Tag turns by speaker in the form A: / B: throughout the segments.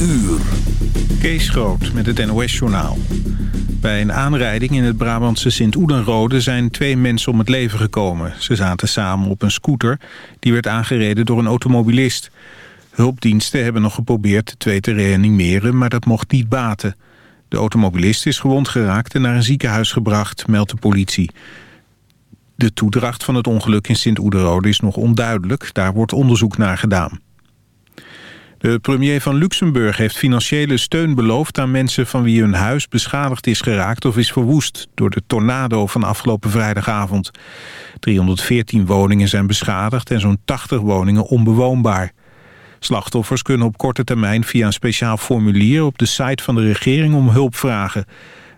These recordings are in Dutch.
A: uur.
B: Kees Groot met het NOS-journaal. Bij een aanrijding in het Brabantse Sint-Oedenrode zijn twee mensen om het leven gekomen. Ze zaten samen op een scooter die werd aangereden door een automobilist. Hulpdiensten hebben nog geprobeerd de twee te reanimeren, maar dat mocht niet baten. De automobilist is gewond geraakt en naar een ziekenhuis gebracht, meldt de politie. De toedracht van het ongeluk in Sint-Oedenrode is nog onduidelijk. Daar wordt onderzoek naar gedaan. De premier van Luxemburg heeft financiële steun beloofd aan mensen van wie hun huis beschadigd is geraakt of is verwoest door de tornado van afgelopen vrijdagavond. 314 woningen zijn beschadigd en zo'n 80 woningen onbewoonbaar. Slachtoffers kunnen op korte termijn via een speciaal formulier op de site van de regering om hulp vragen.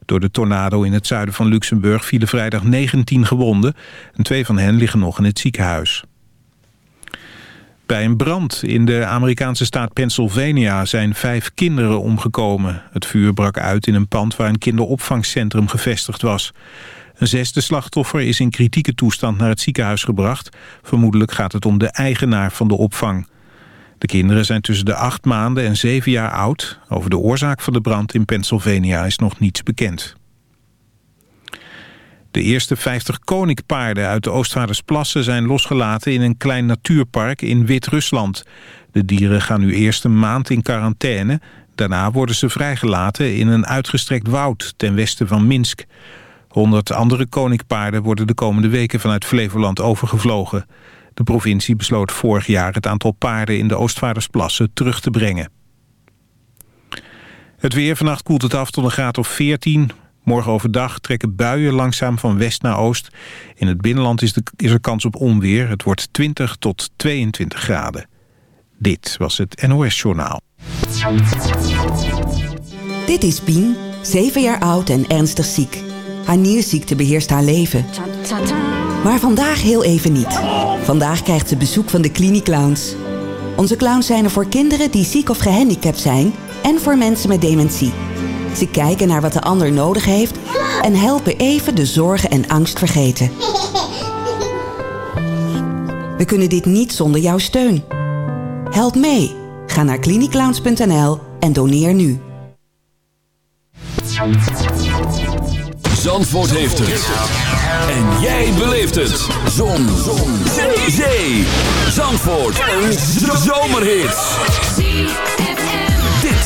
B: Door de tornado in het zuiden van Luxemburg vielen vrijdag 19 gewonden en twee van hen liggen nog in het ziekenhuis. Bij een brand in de Amerikaanse staat Pennsylvania zijn vijf kinderen omgekomen. Het vuur brak uit in een pand waar een kinderopvangcentrum gevestigd was. Een zesde slachtoffer is in kritieke toestand naar het ziekenhuis gebracht. Vermoedelijk gaat het om de eigenaar van de opvang. De kinderen zijn tussen de acht maanden en zeven jaar oud. Over de oorzaak van de brand in Pennsylvania is nog niets bekend. De eerste 50 koninkpaarden uit de Oostvaardersplassen zijn losgelaten in een klein natuurpark in Wit-Rusland. De dieren gaan nu eerst een maand in quarantaine. Daarna worden ze vrijgelaten in een uitgestrekt woud ten westen van Minsk. 100 andere koninkpaarden worden de komende weken vanuit Flevoland overgevlogen. De provincie besloot vorig jaar het aantal paarden in de Oostvaardersplassen terug te brengen. Het weer vannacht koelt het af tot een graad of 14. Morgen overdag trekken buien langzaam van west naar oost. In het binnenland is, er kans op onweer. Het wordt 20 tot 22 graden. Dit was het NOS Journaal.
C: Dit is Pien, 7 jaar oud en ernstig ziek. Haar nierziekte beheerst haar leven. Maar vandaag heel even niet. Vandaag krijgt ze bezoek van de Cliniclowns. Onze clowns zijn er voor kinderen die ziek of gehandicapt zijn... en voor mensen met dementie. Ze kijken naar wat de ander nodig heeft... en helpen even de zorgen en angst vergeten. We kunnen dit niet zonder jouw steun. Help mee. Ga naar cliniclowns.nl en doneer nu.
A: Zandvoort heeft het. En jij beleeft het. Zon. Zon. Zee. Zee. Zandvoort. Een zomerhit.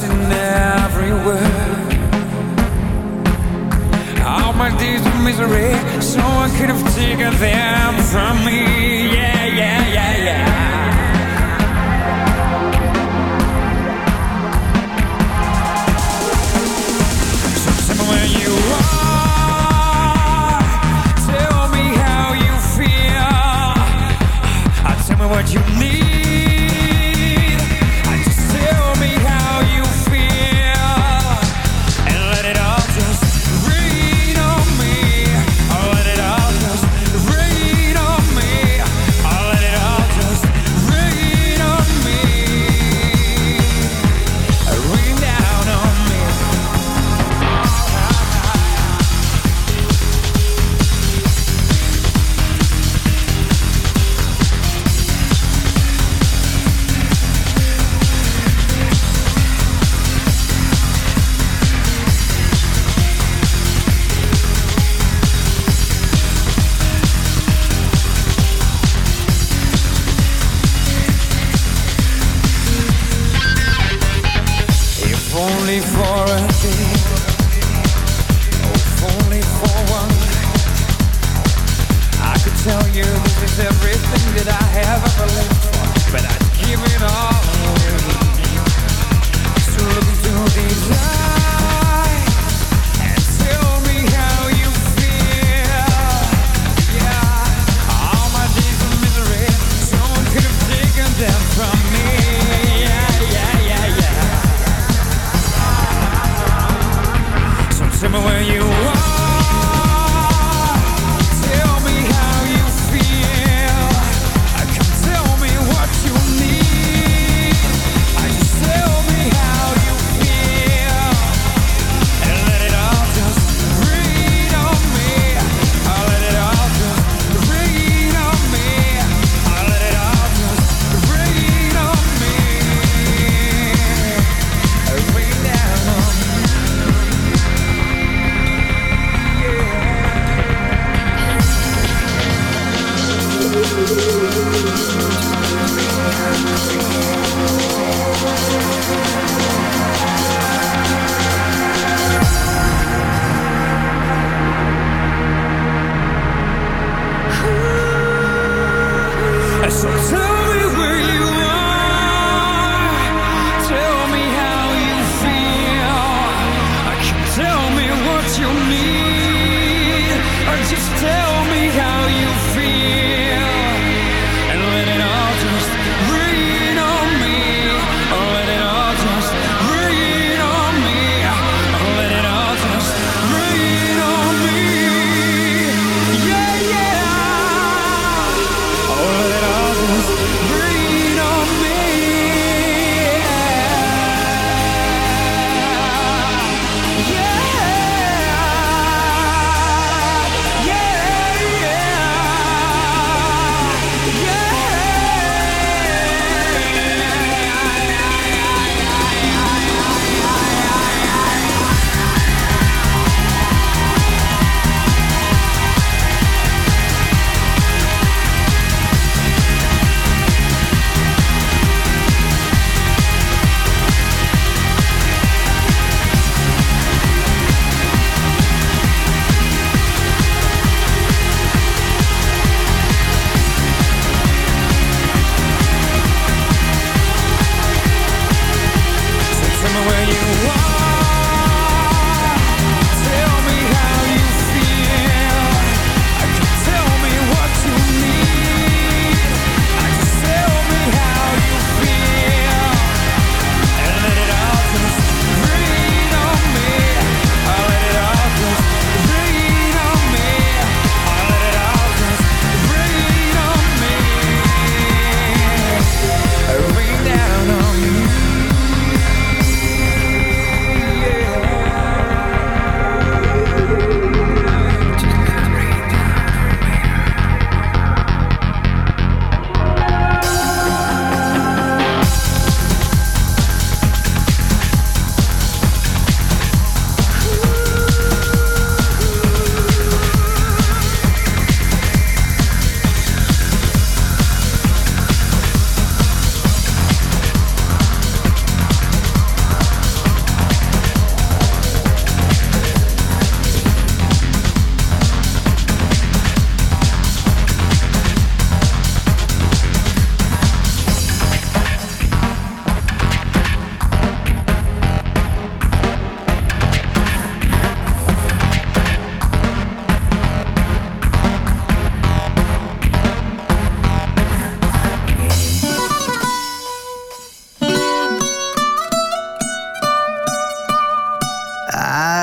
D: Trust in every word. All my days of misery, someone could have taken them from me. when you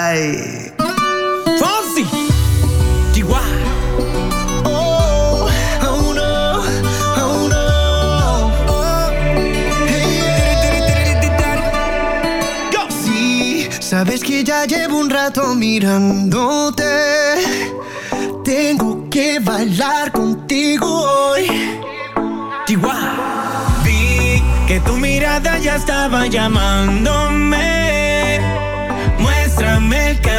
D: Fonsi, Oh, oh
E: oh. Oh,
F: hey. Sabes que ya llevo un rato mirándote. Tengo que bailar contigo hoy.
E: Chihuahua
G: Vi que tu mirada ya estaba llamándome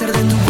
F: hacer de tu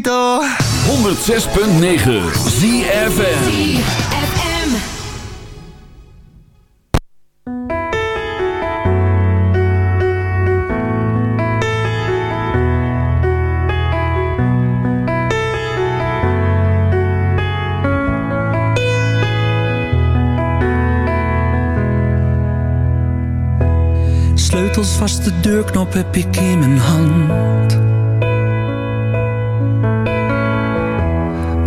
F: Despacito.
A: 106.9 ZFM.
H: Sleutels vast, de deurknop heb ik in mijn hand.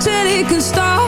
I: till it can stop.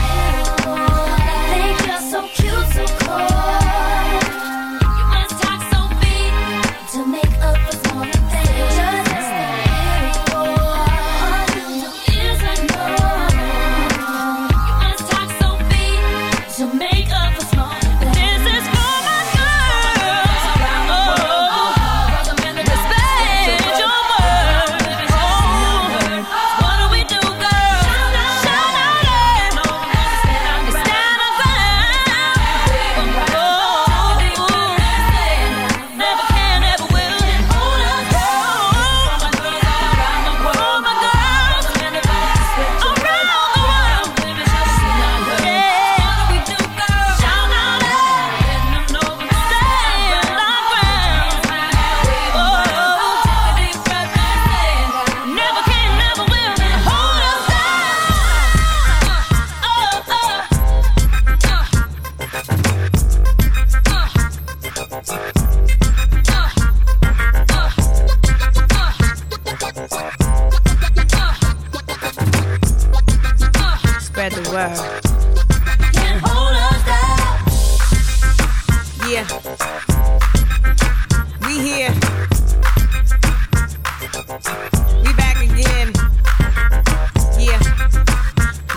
J: so cute, so cold.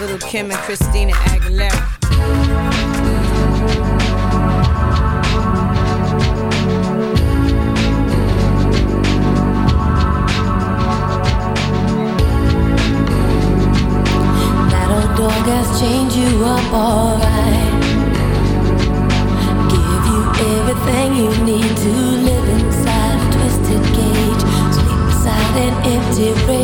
K: Little Kim and Christina Aguilera.
J: That old dog has changed you up alright. Give you everything you need to live inside a twisted cage, sleep inside an empty rage.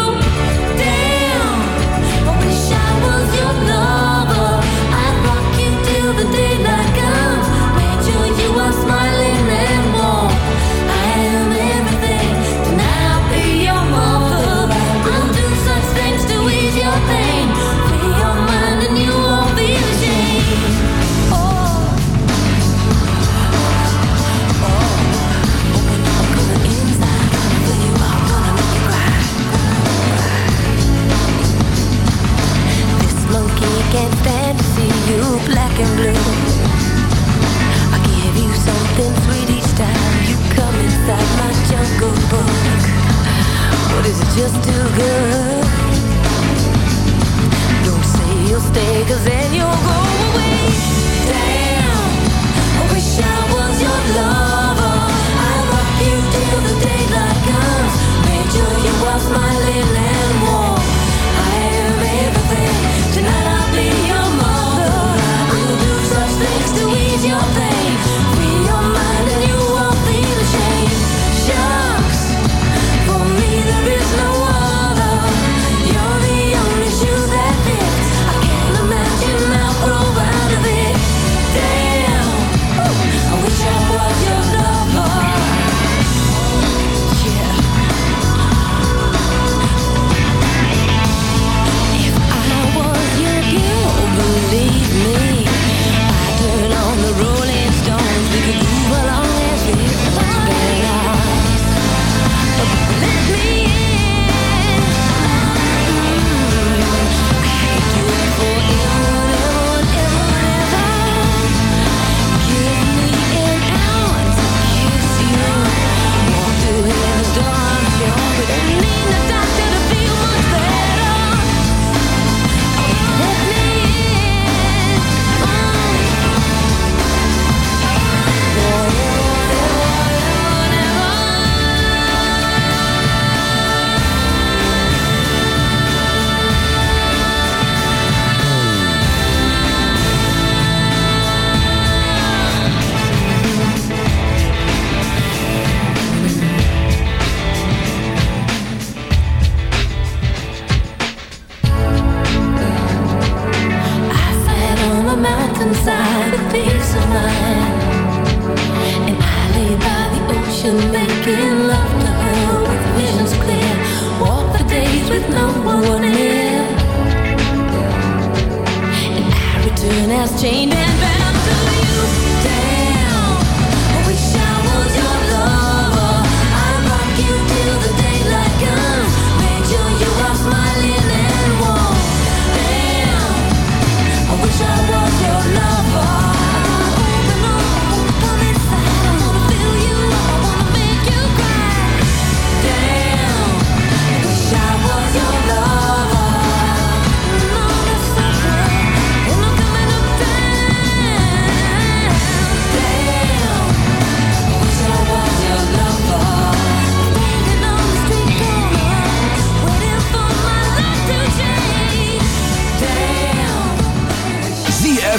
J: and blues. I give you something sweet each time you come inside my jungle book. But is it just too good? Don't say you'll stay, cause then you'll go away. Damn, I wish I was your lover. I'll rock you till the daylight comes. Make sure you was my lily.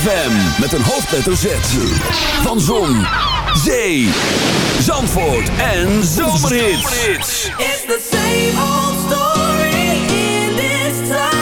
A: ZFM met een hoofdletter Z. Van Zon, Zee, Zandvoort en Zomerhits.
L: It's the same old story in this time.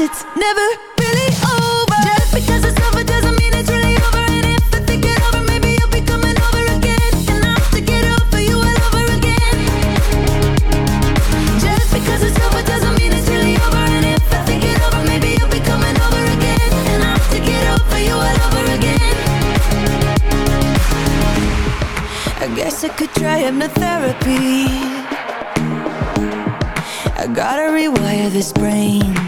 M: It's never really over. Just because it's over doesn't mean it's really over. And if I think it over, maybe you'll be coming over again. And I'll have to get over you all over again. Just because it's over doesn't mean it's really over. And if I think it over, maybe you'll be coming over again. And I'll have to get over you all over again. I guess I could try hypnotherapy. I gotta rewire this brain.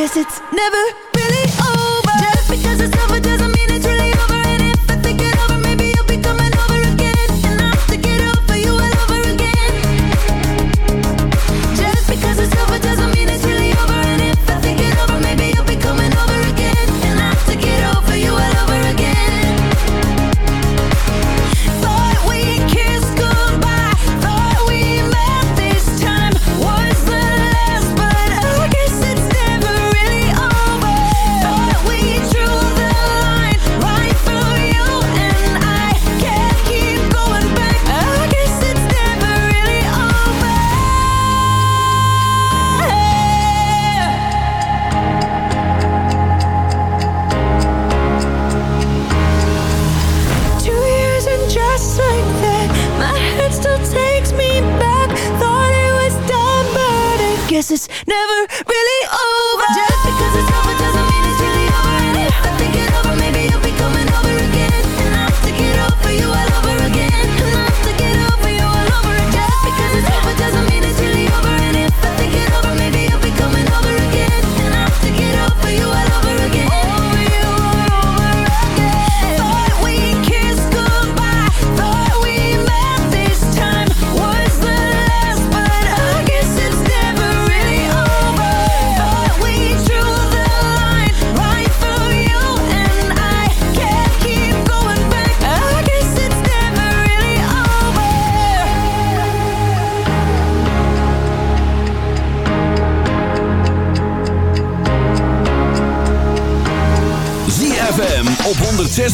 M: guess it's never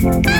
N: Thank.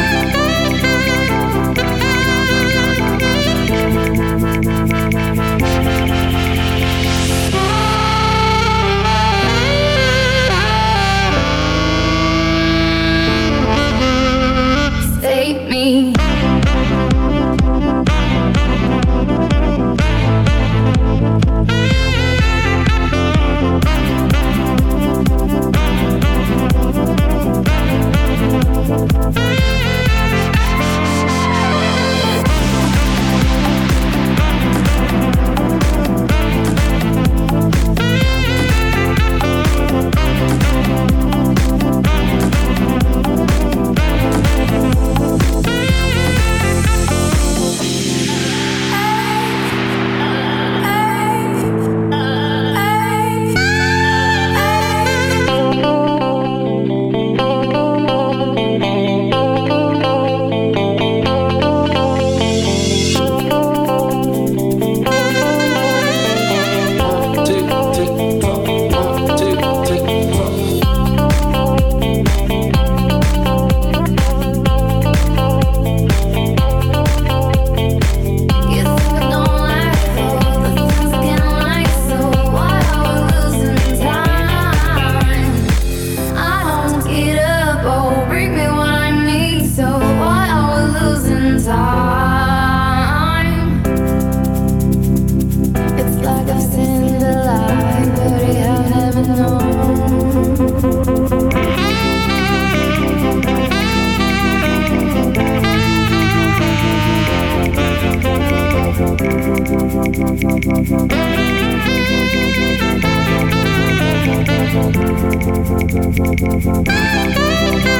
N: Thank you.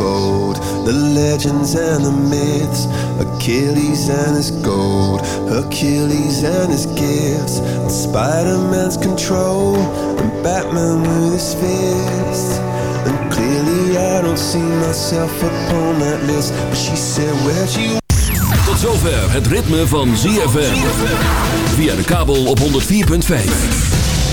M: of
O: the legends and the myths, Achilles and his gold, Hercules and his gifts, Spider-Man's control, and Batman with his fists. And clearly I don't see myself upon that list, but she said, where'd you
A: Tot zover het ritme van ZFM. Via de kabel op 104.5.